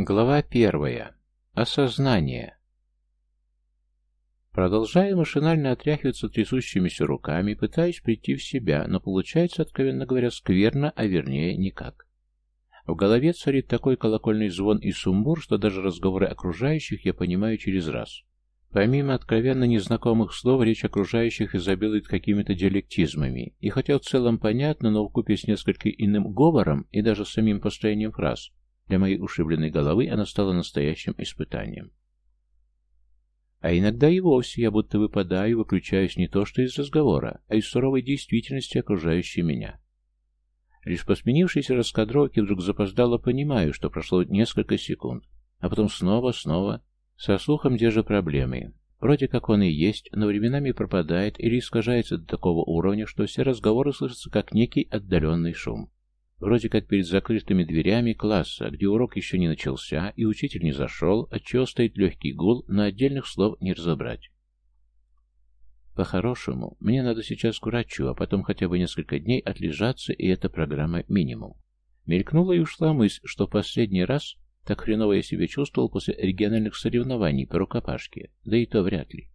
Глава первая. Осознание. Продолжая машинально отряхиваться трясущимися руками, пытаюсь прийти в себя, но получается, откровенно говоря, скверно, а вернее никак. В голове царит такой колокольный звон и сумбур, что даже разговоры окружающих я понимаю через раз. Помимо откровенно незнакомых слов, речь окружающих изобилует какими-то диалектизмами, и хотя в целом понятно, но вкупе с несколько иным говором и даже самим построением фраз – для моей ушибленной головы она стала настоящим испытанием. А иногда и вовсе я будто выпадаю, и выключаюсь не то что из разговора, а из суровой действительности, окружающей меня. Лишь по сменившейся раскадровке вдруг запоздало понимаю, что прошло несколько секунд, а потом снова, снова. Со слухом держу проблемы. Вроде как он и есть, но временами пропадает или искажается до такого уровня, что все разговоры слышатся как некий отдаленный шум. Вроде как перед закрытыми дверями класса, где урок еще не начался, и учитель не зашел, отчего стоит легкий гул, на отдельных слов не разобрать. По-хорошему, мне надо сейчас к врачу, а потом хотя бы несколько дней отлежаться, и эта программа минимум. Мелькнула и ушла мысль, что в последний раз так хреново я себя чувствовал после региональных соревнований по рукопашке, да и то вряд ли.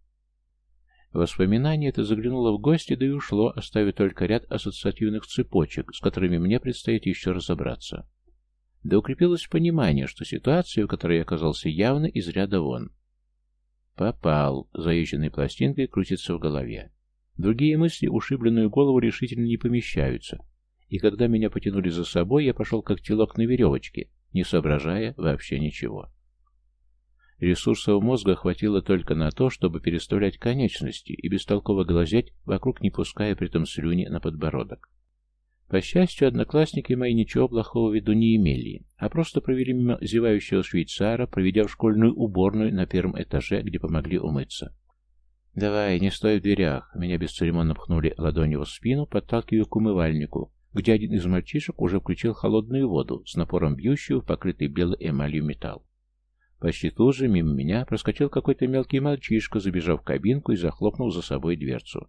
Воспоминание это заглянуло в гости, да и ушло, оставив только ряд ассоциативных цепочек, с которыми мне предстоит еще разобраться. Да укрепилось понимание, что ситуация, в которой я оказался, явно из ряда вон. «Попал», — заезженной пластинкой крутится в голове. Другие мысли ушибленную голову решительно не помещаются. И когда меня потянули за собой, я пошел как телок на веревочке, не соображая вообще ничего. Ресурсов мозга хватило только на то, чтобы переставлять конечности и бестолково глазеть, вокруг не пуская при этом слюни на подбородок. По счастью, одноклассники мои ничего плохого в виду не имели, а просто провели мимо зевающего швейцара, проведя в школьную уборную на первом этаже, где помогли умыться. «Давай, не стой в дверях!» Меня бесцеремонно пхнули ладонью в спину, подталкивая к умывальнику, где один из мальчишек уже включил холодную воду с напором бьющую в покрытый белой эмалью металл. Почти тут же мимо меня проскочил какой-то мелкий мальчишка, забежав в кабинку и захлопнул за собой дверцу.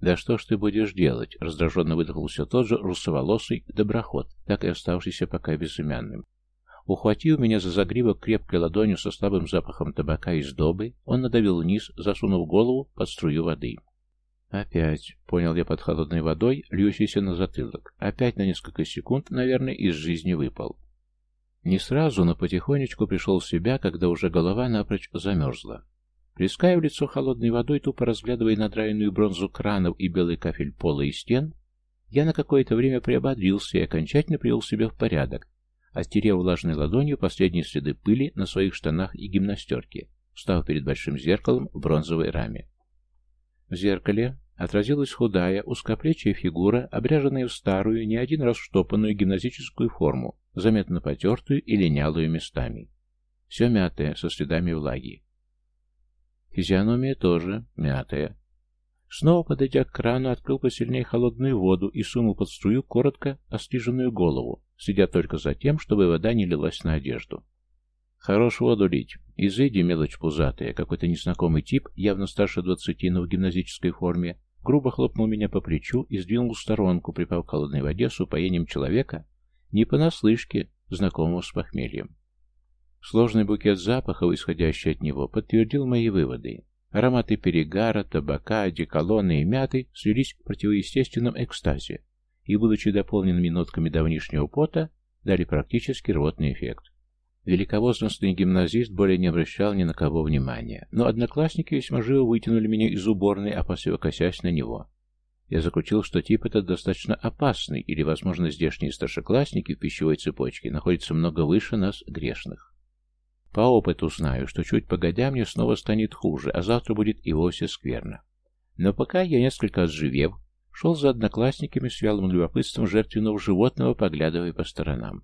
«Да что ж ты будешь делать?» — раздраженно выдохнул все тот же русоволосый доброход, так и оставшийся пока безымянным. Ухватив меня за загривок крепкой ладонью со слабым запахом табака и сдобы, он надавил вниз, засунув голову под струю воды. «Опять», — понял я под холодной водой, льющейся на затылок, — «опять на несколько секунд, наверное, из жизни выпал». Не сразу, но потихонечку пришел в себя, когда уже голова напрочь замерзла. Плеская в лицо холодной водой, тупо разглядывая надраенную бронзу кранов и белый кафель пола и стен, я на какое-то время приободрился и окончательно привел себя в порядок, оттерев влажной ладонью последние следы пыли на своих штанах и гимнастерке, встав перед большим зеркалом в бронзовой раме. В зеркале отразилась худая, узкоплечья фигура, обряженная в старую, не один раз штопанную гимназическую форму, заметно потертую и линялую местами. Все мятое, со следами влаги. Физиономия тоже мятая. Снова, подойдя к крану, открыл посильнее холодную воду и сунул под струю коротко остриженную голову, следя только за тем, чтобы вода не лилась на одежду. «Хорош воду лить. Изыди, мелочь пузатая, какой-то незнакомый тип, явно старше двадцати, но в гимназической форме, грубо хлопнул меня по плечу и сдвинул в сторонку, припав к холодной воде с упоением человека, не понаслышке, знакомого с похмельем. Сложный букет запахов, исходящий от него, подтвердил мои выводы. Ароматы перегара, табака, одеколона и мяты слились в противоестественном экстазе и, будучи дополненными нотками давнишнего пота, дали практически рвотный эффект. Великовозрастный гимназист более не обращал ни на кого внимания, но одноклассники весьма живо вытянули меня из уборной, а опасливо косясь на него. Я заключил, что тип этот достаточно опасный, или, возможно, здешние старшеклассники в пищевой цепочке находятся много выше нас, грешных. По опыту знаю, что чуть погодя мне снова станет хуже, а завтра будет и вовсе скверно. Но пока я, несколько отживев, шел за одноклассниками с вялым любопытством жертвенного животного, поглядывая по сторонам.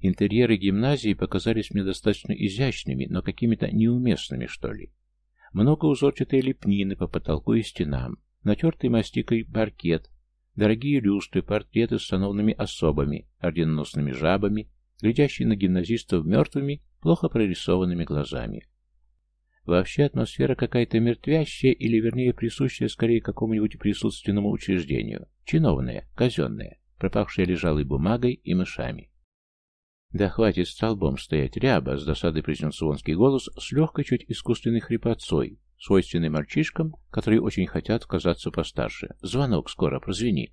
Интерьеры гимназии показались мне достаточно изящными, но какими-то неуместными, что ли. Много узорчатой лепнины по потолку и стенам, натертый мастикой паркет, дорогие люстры, портреты с сановными особами, орденоносными жабами, глядящие на гимназистов мертвыми, плохо прорисованными глазами. Вообще атмосфера какая-то мертвящая, или вернее присущая скорее какому-нибудь присутственному учреждению, чиновная, казенная, пропавшая лежалой бумагой и мышами. Да хватит столбом стоять, ряба, с досады произнес вонский голос, с легкой, чуть искусственной хрипотцой, свойственной мальчишкам, которые очень хотят казаться постарше. Звонок скоро прозвенит.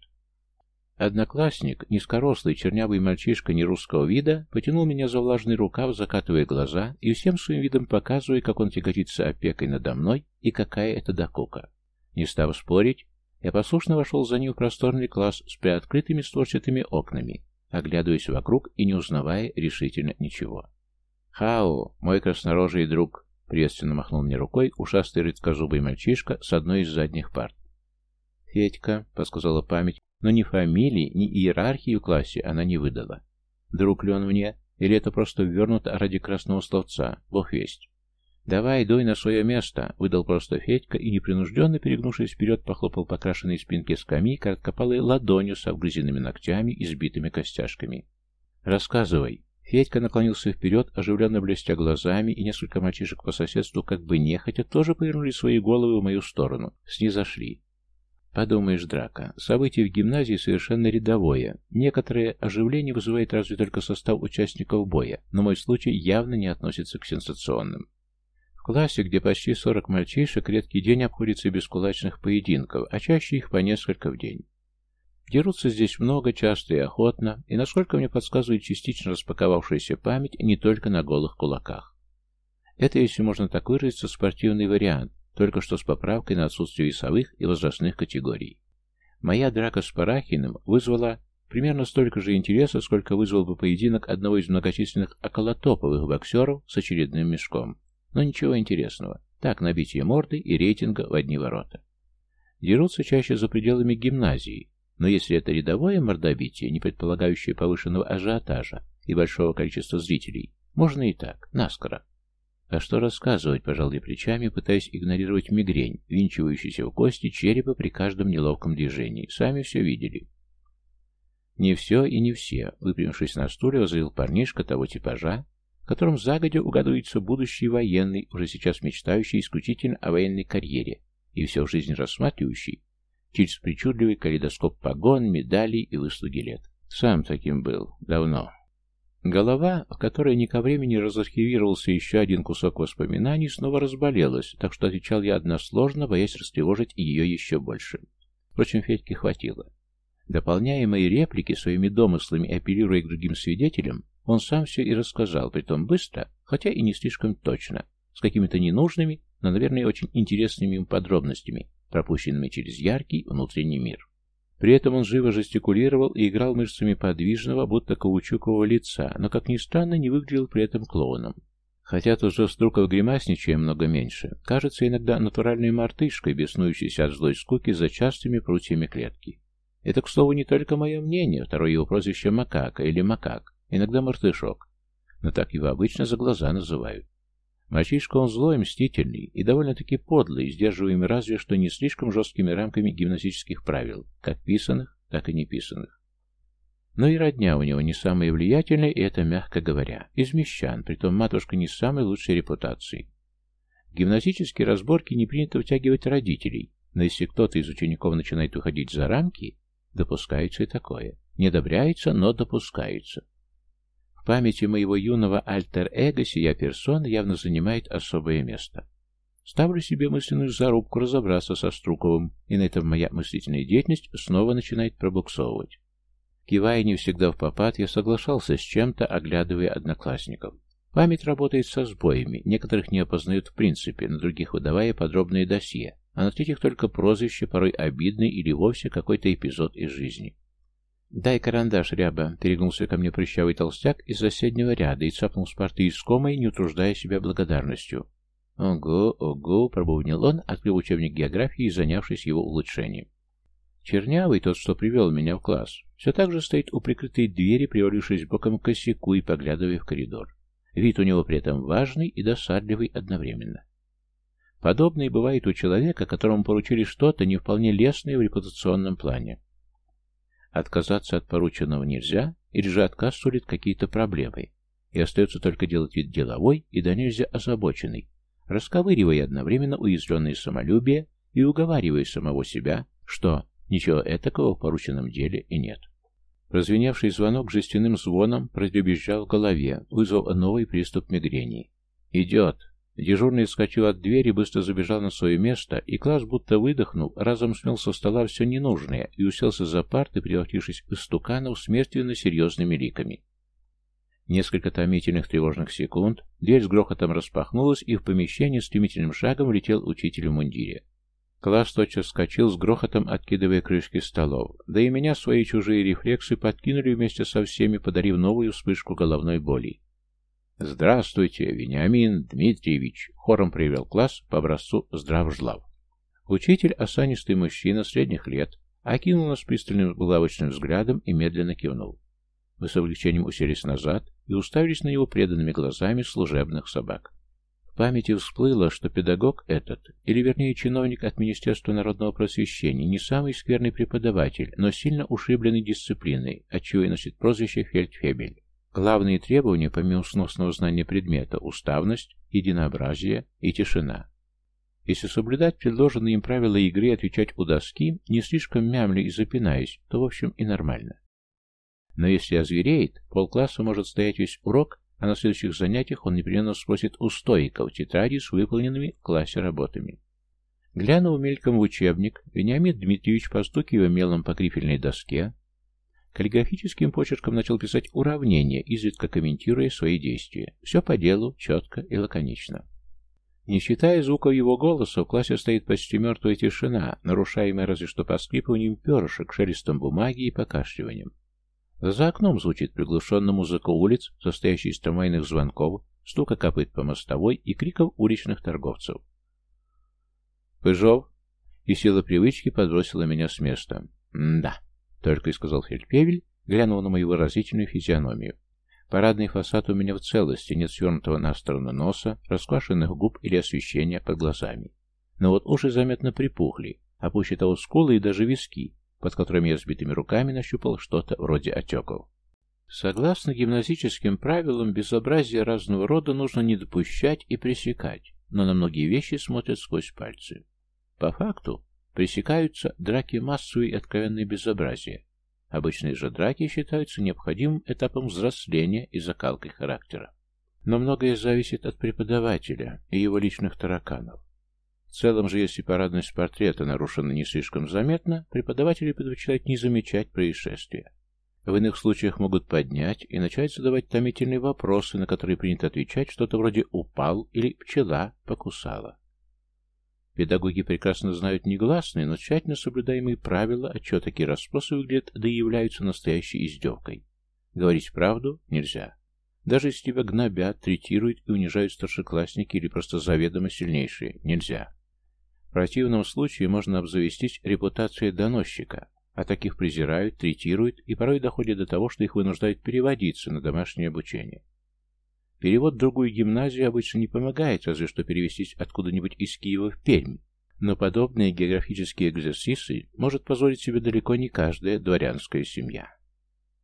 Одноклассник, низкорослый чернявый мальчишка нерусского вида, потянул меня за влажный рукав, закатывая глаза и всем своим видом показывая, как он тяготится опекой надо мной и какая это докука. Не став спорить, я послушно вошел за ним в просторный класс с приоткрытыми створчатыми окнами, оглядываясь вокруг и не узнавая решительно ничего. «Хау, мой краснорожий друг!» — приветственно махнул мне рукой ушастый рыдкозубый мальчишка с одной из задних парт. «Федька», — подсказала память, но ни фамилии, ни иерархии в классе она не выдала. «Друг ли он мне? Или это просто вернуто ради красного словца? Бог весть». «Давай, дуй на свое место!» — выдал просто Федька и, непринужденно перегнувшись вперед, похлопал по крашенной спинке скамьи короткопалой ладонью с обгрызенными ногтями и сбитыми костяшками. «Рассказывай!» Федька наклонился вперед, оживленно блестя глазами, и несколько мальчишек по соседству, как бы нехотя, тоже повернули свои головы в мою сторону. Снизошли. Подумаешь, драка. Событие в гимназии совершенно рядовое. Некоторое оживление вызывает разве только состав участников боя, но мой случай явно не относится к сенсационным классе, где почти 40 мальчишек, редкий день обходится без кулачных поединков, а чаще их по несколько в день. Дерутся здесь много, часто и охотно, и, насколько мне подсказывает частично распаковавшаяся память, не только на голых кулаках. Это, если можно так выразиться, спортивный вариант, только что с поправкой на отсутствие весовых и возрастных категорий. Моя драка с Парахиным вызвала примерно столько же интереса, сколько вызвал бы поединок одного из многочисленных околотоповых боксеров с очередным мешком. Но ничего интересного. Так, набитие морды и рейтинга в одни ворота. Дерутся чаще за пределами гимназии, но если это рядовое мордобитие, не предполагающее повышенного ажиотажа и большого количества зрителей, можно и так, наскоро. А что рассказывать, пожалуй, плечами, пытаясь игнорировать мигрень, винчивающуюся в кости черепа при каждом неловком движении. Сами все видели. Не все и не все, выпрямившись на стуле, возлил парнишка того типажа, которым загодя угадывается будущий военный, уже сейчас мечтающий исключительно о военной карьере и всю жизнь рассматривающий через причудливый калейдоскоп погон, медалей и выслуги лет. Сам таким был. Давно. Голова, в которой не ко времени разархивировался еще один кусок воспоминаний, снова разболелась, так что отвечал я односложно, боясь растревожить ее еще больше. Впрочем, Федьке хватило. Дополняя мои реплики своими домыслами и апеллируя к другим свидетелям, он сам все и рассказал, притом быстро, хотя и не слишком точно, с какими-то ненужными, но, наверное, очень интересными подробностями, пропущенными через яркий внутренний мир. При этом он живо жестикулировал и играл мышцами подвижного, будто каучукового лица, но, как ни странно, не выглядел при этом клоуном. Хотя тот же Струков гримасничая много меньше, кажется иногда натуральной мартышкой, беснующейся от злой скуки за частыми прутьями клетки. Это, к слову, не только мое мнение, второе его прозвище «макака» или «макак», иногда мартышок, но так его обычно за глаза называют. Мальчишка он злой, мстительный и довольно-таки подлый, сдерживаемый разве что не слишком жесткими рамками гимнастических правил, как писанных, так и не писанных. Но и родня у него не самая влиятельная, и это мягко говоря. Из мещан, притом матушка не с самой лучшей репутацией. Гимнастические разборки не принято втягивать родителей, но если кто-то из учеников начинает уходить за рамки, допускается и такое. Не одобряется, но допускается памяти моего юного альтер-эго сия персона явно занимает особое место. Ставлю себе мысленную зарубку разобраться со Струковым, и на этом моя мыслительная деятельность снова начинает пробуксовывать. Кивая не всегда в попад, я соглашался с чем-то, оглядывая одноклассников. Память работает со сбоями, некоторых не опознают в принципе, на других выдавая подробные досье, а на третьих только прозвище, порой обидный или вовсе какой-то эпизод из жизни. «Дай карандаш, ряба!» — перегнулся ко мне прыщавый толстяк из соседнего ряда и цапнул с порты искомой, не утруждая себя благодарностью. «Ого, ого!» — пробовнил он, открыл учебник географии и занявшись его улучшением. Чернявый, тот, что привел меня в класс, все так же стоит у прикрытой двери, привалившись боком к косяку и поглядывая в коридор. Вид у него при этом важный и досадливый одновременно. Подобный бывает у человека, которому поручили что-то не вполне лестное в репутационном плане. Отказаться от порученного нельзя, или же отказ сулит какие-то проблемы, и остается только делать вид деловой и до нельзя озабоченный, расковыривая одновременно уязвленное самолюбие и уговаривая самого себя, что ничего этакого в порученном деле и нет. Прозвеневший звонок жестяным звоном продребезжал в голове, вызвал новый приступ мигрени. «Идет!» Дежурный отскочил от двери, быстро забежал на свое место, и класс, будто выдохнул, разом смел со стола все ненужное и уселся за парты, превратившись в стуканов с серьезными ликами. Несколько томительных тревожных секунд, дверь с грохотом распахнулась, и в помещение стремительным шагом влетел учитель в мундире. Класс тотчас вскочил с грохотом, откидывая крышки столов. Да и меня свои чужие рефлексы подкинули вместе со всеми, подарив новую вспышку головной боли. «Здравствуйте, Вениамин Дмитриевич!» — хором привел класс по образцу «Здравжлав». Учитель — осанистый мужчина средних лет, окинул нас пристальным булавочным взглядом и медленно кивнул. Мы с облегчением уселись назад и уставились на него преданными глазами служебных собак. В памяти всплыло, что педагог этот, или вернее чиновник от Министерства народного просвещения, не самый скверный преподаватель, но сильно ушибленный дисциплиной, отчего и носит прозвище Фельдфебель. Главные требования, помимо сносного знания предмета, уставность, единообразие и тишина. Если соблюдать предложенные им правила игры и отвечать у доски, не слишком мямли и запинаясь, то в общем и нормально. Но если озвереет, полкласса может стоять весь урок, а на следующих занятиях он непременно спросит у стоиков тетради с выполненными в классе работами. Глянув мельком в учебник, Вениамин Дмитриевич, постукивая мелом по грифельной доске, Каллиграфическим почерком начал писать уравнения, изредка комментируя свои действия. Все по делу, четко и лаконично. Не считая звуков его голоса, в классе стоит почти мертвая тишина, нарушаемая разве что поскрипыванием перышек, шелестом бумаги и покашливанием. За окном звучит приглушенная музыка улиц, состоящая из трамвайных звонков, стука копыт по мостовой и криков уличных торговцев. «Пыжов!» И сила привычки подбросила меня с места. «М «Да». Только и сказал Фельдфебель, глянув на мою выразительную физиономию. Парадный фасад у меня в целости, нет свернутого на сторону носа, расквашенных губ или освещения под глазами. Но вот уши заметно припухли, а пуще того скулы и даже виски, под которыми я сбитыми руками нащупал что-то вроде отеков. Согласно гимназическим правилам, безобразие разного рода нужно не допущать и пресекать, но на многие вещи смотрят сквозь пальцы. По факту, Пресекаются драки массовые и откровенные безобразия. Обычные же драки считаются необходимым этапом взросления и закалкой характера. Но многое зависит от преподавателя и его личных тараканов. В целом же, если парадность портрета нарушена не слишком заметно, преподаватели предпочитают не замечать происшествия. В иных случаях могут поднять и начать задавать томительные вопросы, на которые принято отвечать что-то вроде «упал» или «пчела покусала». Педагоги прекрасно знают негласные, но тщательно соблюдаемые правила, а отчего такие расспросы выглядят, да и являются настоящей издевкой. Говорить правду нельзя. Даже если тебя гнобят, третируют и унижают старшеклассники или просто заведомо сильнейшие, нельзя. В противном случае можно обзавестись репутацией доносчика, а таких презирают, третируют и порой доходят до того, что их вынуждают переводиться на домашнее обучение. Перевод в другую гимназию обычно не помогает, разве что перевестись откуда-нибудь из Киева в Пермь. Но подобные географические экзерсисы может позволить себе далеко не каждая дворянская семья.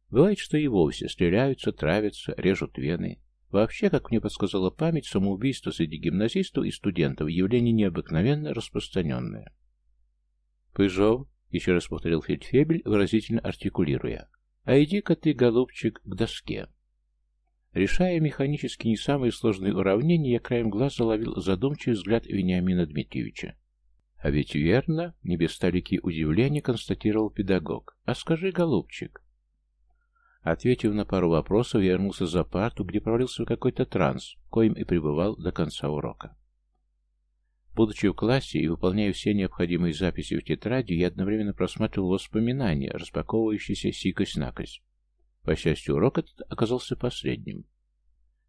Бывает, что и вовсе стреляются, травятся, режут вены. Вообще, как мне подсказала память, самоубийство среди гимназистов и студентов – явление необыкновенно распространенное. «Пыжов», – еще раз повторил Фельдфебель, выразительно артикулируя, – «а иди-ка ты, голубчик, к доске». Решая механически не самые сложные уравнения, я краем глаза ловил задумчивый взгляд Вениамина Дмитриевича. «А ведь верно», — не без столики удивления констатировал педагог. «А скажи, голубчик». Ответив на пару вопросов, я вернулся за парту, где провалился в какой-то транс, коим и пребывал до конца урока. Будучи в классе и выполняя все необходимые записи в тетради, я одновременно просматривал воспоминания, распаковывающиеся сикость-накость. По счастью, урок этот оказался последним.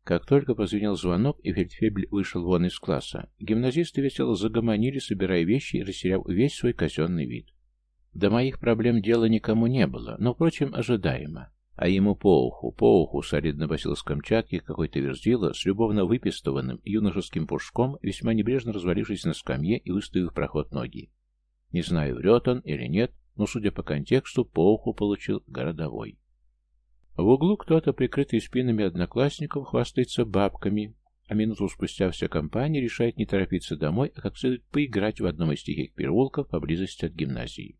Как только позвенел звонок, и Фельдфебель вышел вон из класса, гимназисты весело загомонили, собирая вещи и растеряв весь свой казенный вид. До моих проблем дела никому не было, но, впрочем, ожидаемо. А ему по уху, по уху, солидно басил с Камчатки какой-то верзила с любовно выпистованным юношеским пушком, весьма небрежно развалившись на скамье и выставив проход ноги. Не знаю, врет он или нет, но, судя по контексту, по уху получил городовой. В углу кто-то, прикрытый спинами одноклассников, хвастается бабками, а минуту спустя вся компания решает не торопиться домой, а как следует поиграть в одном из тихих переулков поблизости от гимназии.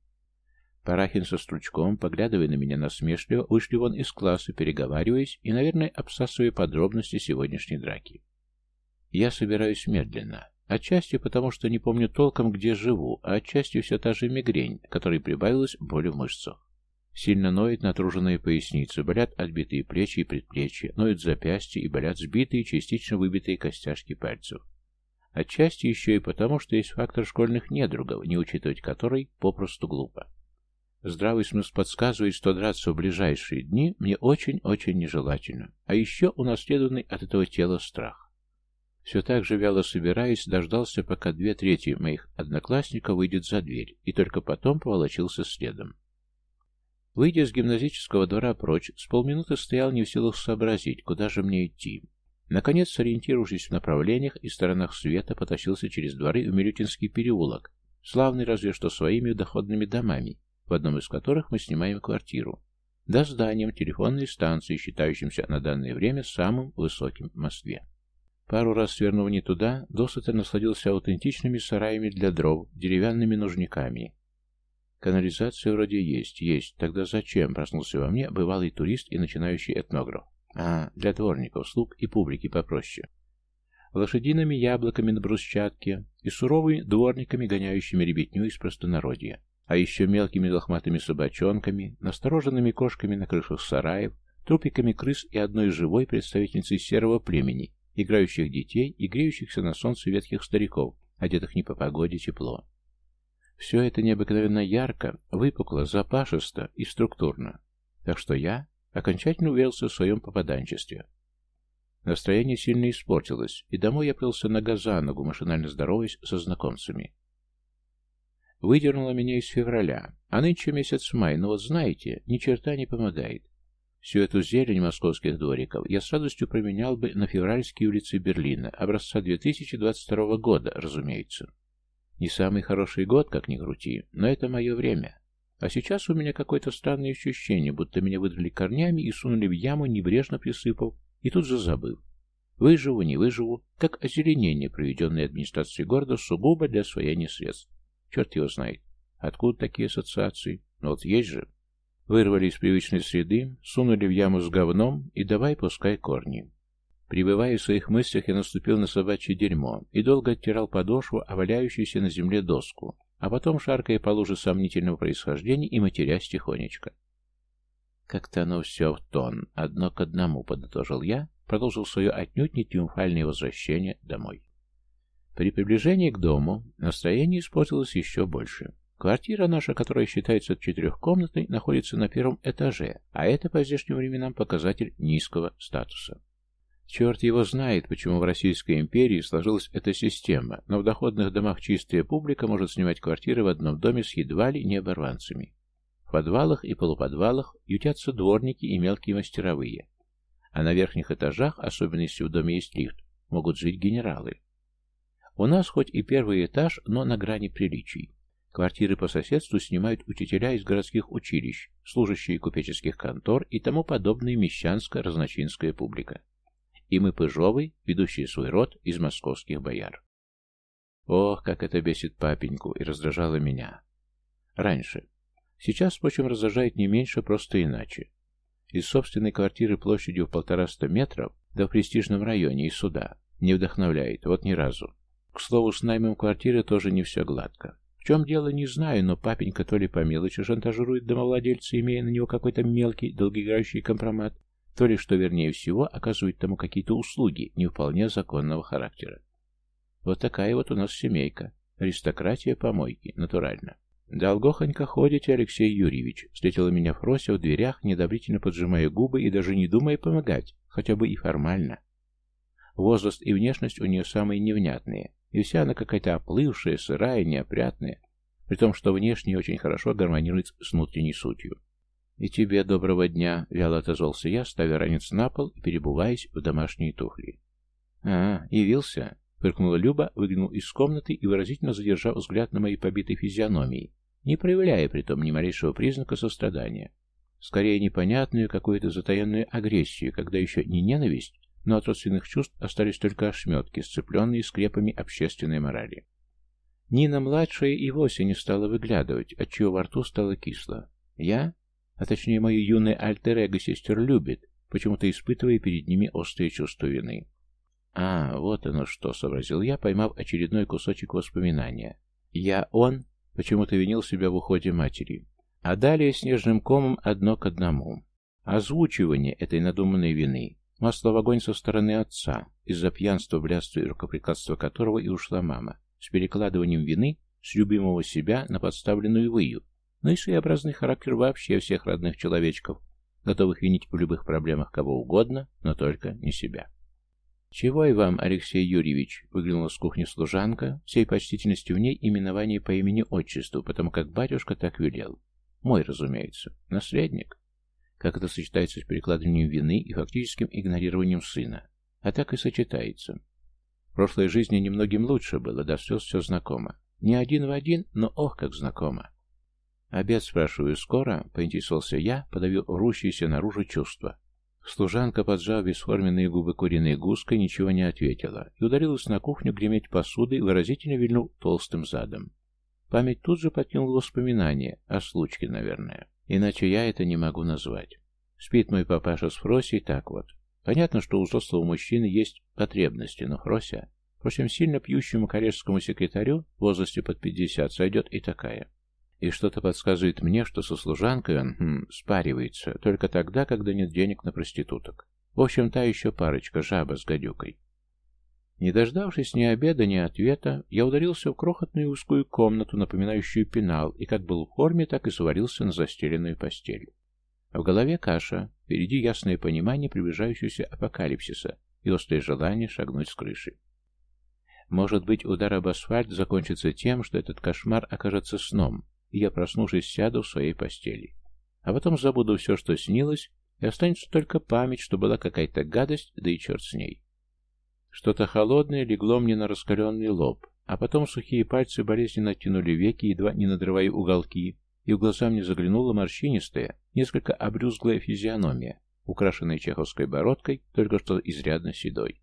Парахин со Стручком, поглядывая на меня насмешливо, вышли вон из класса, переговариваясь и, наверное, обсасывая подробности сегодняшней драки. Я собираюсь медленно. Отчасти потому, что не помню толком, где живу, а отчасти все та же мигрень, которой прибавилась боль в мышцах. Сильно ноет натруженная поясница, болят отбитые плечи и предплечья, ноют запястья и болят сбитые, частично выбитые костяшки пальцев. Отчасти еще и потому, что есть фактор школьных недругов, не учитывать который попросту глупо. Здравый смысл подсказывает, что драться в ближайшие дни мне очень-очень нежелательно, а еще унаследованный от этого тела страх. Все так же вяло собираясь, дождался, пока две трети моих одноклассников выйдет за дверь, и только потом поволочился следом. Выйдя с гимназического двора прочь, с полминуты стоял не в силах сообразить, куда же мне идти. Наконец, сориентировавшись в направлениях и сторонах света, потащился через дворы в Милютинский переулок, славный разве что своими доходными домами, в одном из которых мы снимаем квартиру, до зданием телефонной станции, считающимся на данное время самым высоким в Москве. Пару раз свернув не туда, досыта насладился аутентичными сараями для дров, деревянными нужниками, Канализация вроде есть, есть. Тогда зачем? Проснулся во мне бывалый турист и начинающий этнограф. А, для дворников, слуг и публики попроще. Лошадиными яблоками на брусчатке и суровыми дворниками, гоняющими ребятню из простонародья. А еще мелкими лохматыми собачонками, настороженными кошками на крышах сараев, трупиками крыс и одной живой представительницей серого племени, играющих детей и греющихся на солнце ветхих стариков, одетых не по погоде тепло. Все это необыкновенно ярко, выпукло, запашисто и структурно. Так что я окончательно уверился в своем попаданчестве. Настроение сильно испортилось, и домой я плелся нога за ногу, машинально здороваясь со знакомцами. Выдернуло меня из февраля, а нынче месяц май, но вот знаете, ни черта не помогает. Всю эту зелень московских двориков я с радостью променял бы на февральские улицы Берлина, образца 2022 года, разумеется. Не самый хороший год, как ни крути, но это мое время. А сейчас у меня какое-то странное ощущение, будто меня выдрали корнями и сунули в яму, небрежно присыпав, и тут же забыв. Выживу, не выживу, как озеленение, проведенное администрацией города сугубо для освоения средств. Черт его знает, откуда такие ассоциации, но вот есть же. Вырвали из привычной среды, сунули в яму с говном и давай пускай корни. Пребывая в своих мыслях, я наступил на собачье дерьмо и долго оттирал подошву, оваляющуюся на земле доску, а потом шаркая по луже сомнительного происхождения и матерясь тихонечко. «Как-то оно все в тон, одно к одному», — подытожил я, продолжил свое отнюдь не триумфальное возвращение домой. При приближении к дому настроение испортилось еще больше. Квартира наша, которая считается четырехкомнатной, находится на первом этаже, а это по здешним временам показатель низкого статуса. Черт его знает, почему в Российской империи сложилась эта система, но в доходных домах чистая публика может снимать квартиры в одном доме с едва ли не оборванцами. В подвалах и полуподвалах ютятся дворники и мелкие мастеровые. А на верхних этажах, особенно если в доме есть лифт, могут жить генералы. У нас хоть и первый этаж, но на грани приличий. Квартиры по соседству снимают учителя из городских училищ, служащие купеческих контор и тому подобная мещанско-разночинская публика и мы Пыжовой, ведущий свой род из московских бояр. Ох, как это бесит папеньку и раздражало меня. Раньше. Сейчас, впрочем, раздражает не меньше, просто иначе. Из собственной квартиры площадью в полтораста метров до да в престижном районе и суда. Не вдохновляет, вот ни разу. К слову, с наймом квартиры тоже не все гладко. В чем дело, не знаю, но папенька то ли по мелочи шантажирует домовладельца, имея на него какой-то мелкий, долгоиграющий компромат, то ли, что вернее всего, оказывает тому какие-то услуги не вполне законного характера. Вот такая вот у нас семейка. Аристократия помойки, натурально. «Долгохонько ходите, Алексей Юрьевич», — встретила меня Фрося в дверях, недобрительно поджимая губы и даже не думая помогать, хотя бы и формально. Возраст и внешность у нее самые невнятные, и вся она какая-то оплывшая, сырая, неопрятная, при том, что внешне очень хорошо гармонирует с внутренней сутью. «И тебе доброго дня!» — вяло отозвался я, ставя ранец на пол и перебуваясь в домашние туфли. «А, явился!» — фыркнула Люба, выглянул из комнаты и выразительно задержав взгляд на моей побитой физиономии, не проявляя при том ни малейшего признака сострадания. Скорее, непонятную какую-то затаенную агрессию, когда еще не ненависть, но от родственных чувств остались только ошметки, сцепленные скрепами общественной морали. Нина-младшая и вовсе не стала выглядывать, отчего во рту стало кисло. Я а точнее мое юное альтер эго сестер любит, почему-то испытывая перед ними острые чувства вины. «А, вот оно что», — сообразил я, поймав очередной кусочек воспоминания. «Я он?» — почему-то винил себя в уходе матери. А далее снежным комом одно к одному. Озвучивание этой надуманной вины, масло в огонь со стороны отца, из-за пьянства, блядства и рукоприкладства которого и ушла мама, с перекладыванием вины с любимого себя на подставленную выю, но и своеобразный характер вообще всех родных человечков, готовых винить в любых проблемах кого угодно, но только не себя. «Чего и вам, Алексей Юрьевич?» — выглянула с кухни служанка, всей почтительностью в ней именование по имени-отчеству, потому как батюшка так велел. Мой, разумеется. Наследник. Как это сочетается с перекладыванием вины и фактическим игнорированием сына. А так и сочетается. В прошлой жизни немногим лучше было, да все, все знакомо. Не один в один, но ох, как знакомо. «Обед, спрашиваю, скоро?» — поинтересовался я, подавил рущееся наружу чувства. Служанка, поджав бесформенные губы куриной гуской, ничего не ответила и ударилась на кухню греметь посудой, выразительно вильнув толстым задом. Память тут же покинула воспоминания о случке, наверное. Иначе я это не могу назвать. Спит мой папаша с Фросей так вот. Понятно, что у взрослого мужчины есть потребности, но Фрося... Впрочем, сильно пьющему коллежскому секретарю в возрасте под 50 сойдет и такая. И что-то подсказывает мне, что со служанкой он хм, спаривается только тогда, когда нет денег на проституток. В общем, та еще парочка, жаба с гадюкой. Не дождавшись ни обеда, ни ответа, я ударился в крохотную узкую комнату, напоминающую пенал, и как был в форме, так и сварился на застеленную постель. В голове каша, впереди ясное понимание приближающегося апокалипсиса и острое желание шагнуть с крыши. Может быть, удар об асфальт закончится тем, что этот кошмар окажется сном, и я, проснувшись, сяду в своей постели. А потом забуду все, что снилось, и останется только память, что была какая-то гадость, да и черт с ней. Что-то холодное легло мне на раскаленный лоб, а потом сухие пальцы болезненно тянули веки, едва не надрывая уголки, и в глаза мне заглянула морщинистая, несколько обрюзглая физиономия, украшенная чеховской бородкой, только что изрядно седой.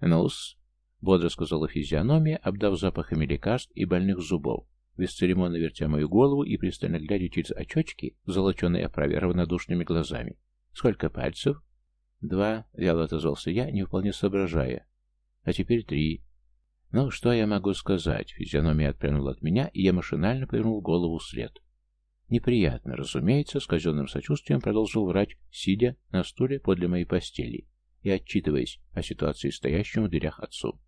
«Ну-с», бодро сказала физиономия, обдав запахами лекарств и больных зубов, бесцеремонно вертя мою голову и пристально глядя через очочки золоченые, оправе равнодушными глазами. «Сколько пальцев?» «Два», — вяло отозвался я, не вполне соображая. «А теперь три». «Ну, что я могу сказать?» Физиономия отпрянула от меня, и я машинально повернул голову вслед. «Неприятно, разумеется», — с казенным сочувствием продолжил врач, сидя на стуле подле моей постели и отчитываясь о ситуации стоящему в дверях отцу.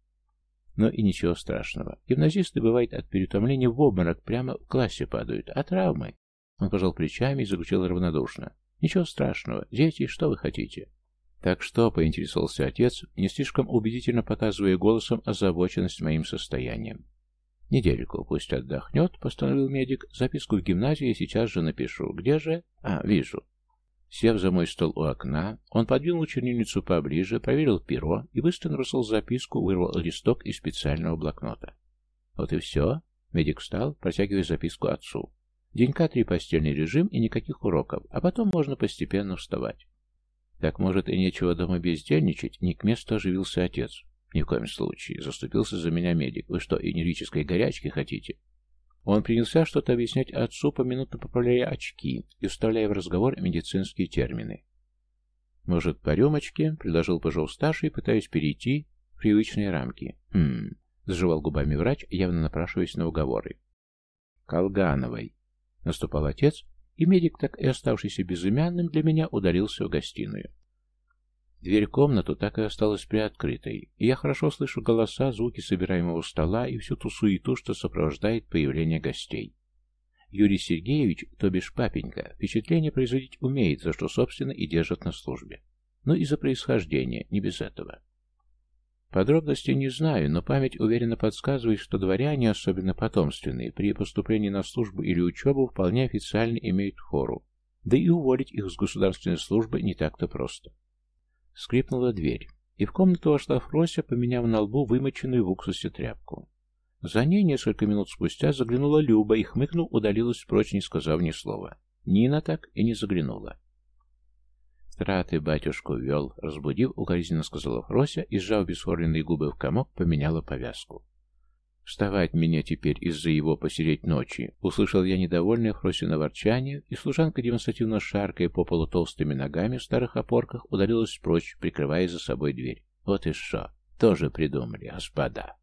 Но и ничего страшного. Гимназисты, бывает, от переутомления в обморок прямо в классе падают. А травмы? Он пожал плечами и заключил равнодушно. Ничего страшного. Дети, что вы хотите? Так что, поинтересовался отец, не слишком убедительно показывая голосом озабоченность моим состоянием. Недельку пусть отдохнет, постановил медик. Записку в гимназию я сейчас же напишу. Где же? А, вижу. Сев за мой стол у окна, он подвинул чернильницу поближе, проверил перо и быстро нарисовал записку, вырвал листок из специального блокнота. «Вот и все», — медик встал, протягивая записку отцу. «Денька три постельный режим и никаких уроков, а потом можно постепенно вставать». «Так, может, и нечего дома бездельничать?» Не к месту оживился отец. «Ни в коем случае. Заступился за меня медик. Вы что, и нервической горячки хотите?» Он принялся что-то объяснять отцу, поминутно поправляя очки и вставляя в разговор медицинские термины. «Может, по рюмочке?» — предложил пожил старший, пытаясь перейти в привычные рамки. «Хм...» — заживал губами врач, явно напрашиваясь на уговоры. «Колгановой!» — наступал отец, и медик, так и оставшийся безымянным для меня, удалился в гостиную. Дверь комнату так и осталась приоткрытой, и я хорошо слышу голоса, звуки собираемого стола и всю ту суету, что сопровождает появление гостей. Юрий Сергеевич, то бишь папенька, впечатление производить умеет, за что, собственно, и держит на службе. Но и за происхождение, не без этого. Подробности не знаю, но память уверенно подсказывает, что дворяне, особенно потомственные, при поступлении на службу или учебу вполне официально имеют хору. Да и уволить их с государственной службы не так-то просто. Скрипнула дверь, и в комнату вошла Фрося, поменяв на лбу вымоченную в уксусе тряпку. За ней несколько минут спустя заглянула Люба и, хмыкнув, удалилась прочь, не сказав ни слова. Нина так и не заглянула. «Траты батюшку вел», — разбудив, укоризненно сказала Фрося и, сжав бесформенные губы в комок, поменяла повязку. Вставать меня теперь из-за его посереть ночи. Услышал я недовольное Фросино ворчание, и служанка, демонстративно шаркая по полу толстыми ногами в старых опорках, удалилась прочь, прикрывая за собой дверь. Вот и что. Тоже придумали, господа.